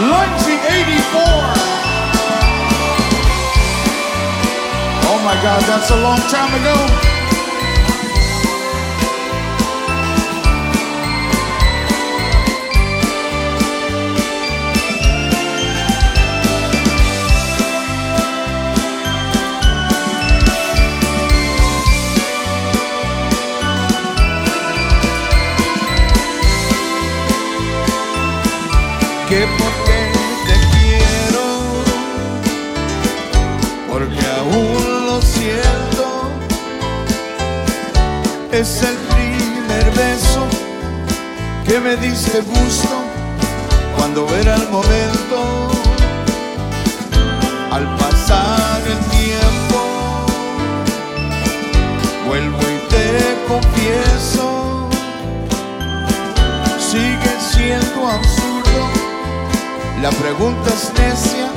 Launching 84. Oh my God, that's a long time ago. Que porque te quiero, porque aún lo siento, es el primer beso que me diste gusto cuando era el momento. Al pasar el tiempo, vuelvo y te confieso, sigue siendo absurdo la pregunta es necia,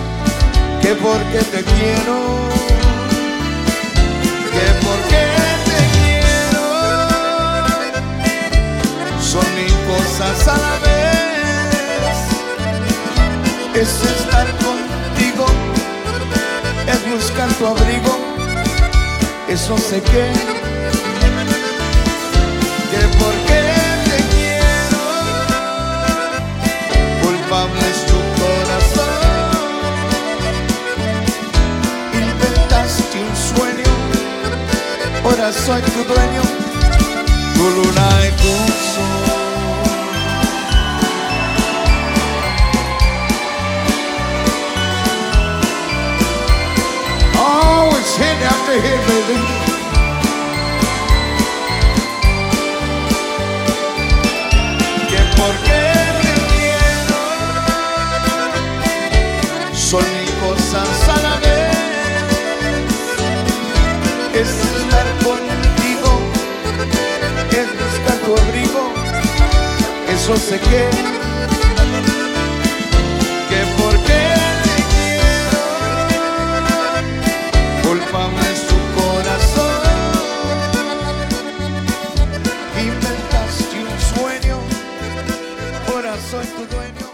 que por qué te quiero, que por qué te quiero. Son mil cosas a la vez. Es estar contigo, es buscar tu abrigo, eso sé que, que por ahora soy tu dueño, tu luna y tu sol. Oh, it's hit after hit, baby. yo sé que, que porque te quiero, culpable es tu corazón. Inventaste un sueño, ahora soy tu dueño.